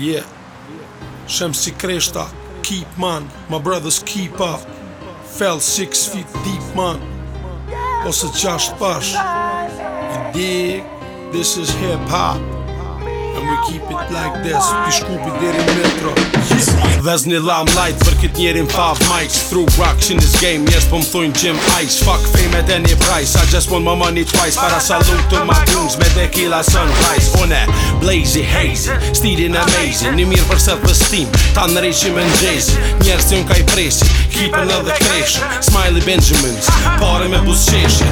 Yeah. Shem si kreshta, keep man, my brothers keep up. Fell six feet deep man, ose qasht pash. Dig, this is hip hop. Keep it like this, pi shkupi metro Vez një lam light, për kët njerin fav mics Through rock, shin this game, njerës po më thujnë gym ice Fuck fame at any price, I just want my money twice Para salut të ma tunes, me tequila sunrise Une, blazy, hazy, stilin amazing Një mirë për sërpës tim, ta në rejshim në gjezi Njerës të unë ka i presi, keeper në dhe kresh Smiley Benjamins Pare me bus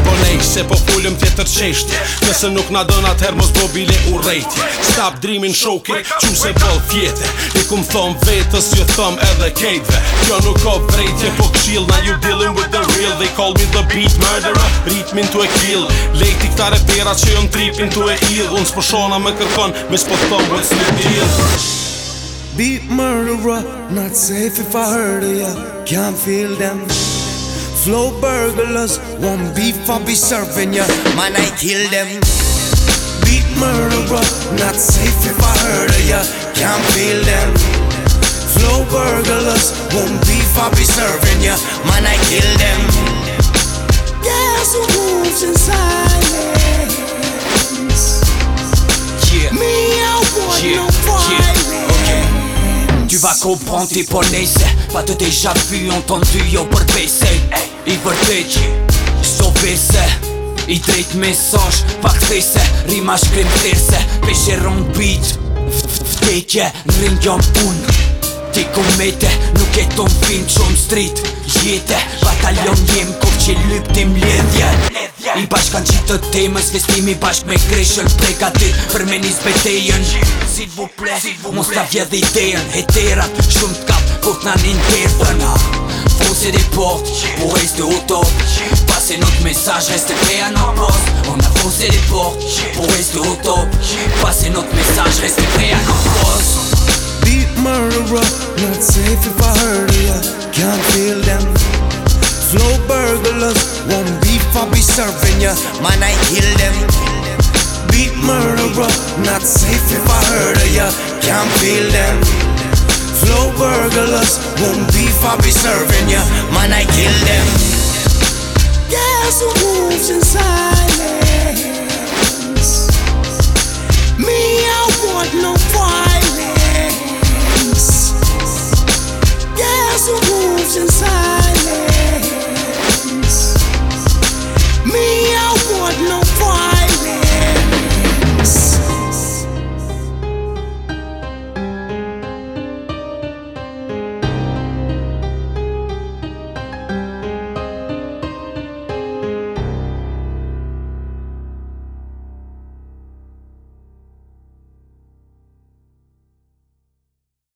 Po nejsh se po fullëm tjetër qeshtje Nëse nuk na dëna të mos bo bile u rejtje Stop dreamin shoki Qu se bol fjetë I kum thom vetës Jo thom edhe kejtve Kjo nuk ka vrejtje Po kshil na you dealing with the real They call me the beat murderer Ritmin tu e kill Lejti këta repera që jën tripin tu e ill Unë shona me kërkon po Me s'po thom what's the deal Beat murderer, not safe if I hurt ya. Can't feel them. Flow burglars, one beef I'll be serving ya. Man, I kill them. Beat murderer, not safe if I hurt ya. Can't feel them. Flow burglars, one beef I'll be serving ya. Man, I kill them. Yes, ko pranë ti po Pa të te gja vu entendu, yo ndu jo për pese I për so vese I drejt mesash pa these, Rima shkrim tërse Peshe rëmë bit Vdekje në rëmë gjam pun Ti komete nuk e ton film që më strit Jete batalion jem kov që lyptim ledhje I bashkan qitë të temës Vestimi bashk me kreshën, prej Për me një zbetejën vous plaît, vous J'suis i cap Pour sjunkkat, On a Fossez des portes pour rester au top Passez notre message, restez prêts à nos poste On a foncé des portes pour rester au top Passez notre message, restez prêts à nos poste Deep murderer, not safe if I heard ya Can't feel them Slow burglars, one beef I'll be serving ya Man I kill them Deep murderer Not safe if I heard of ya. Can't feel them. Flow burglars, won't beef, i be serving ya. Man, I kill them. some wolves inside.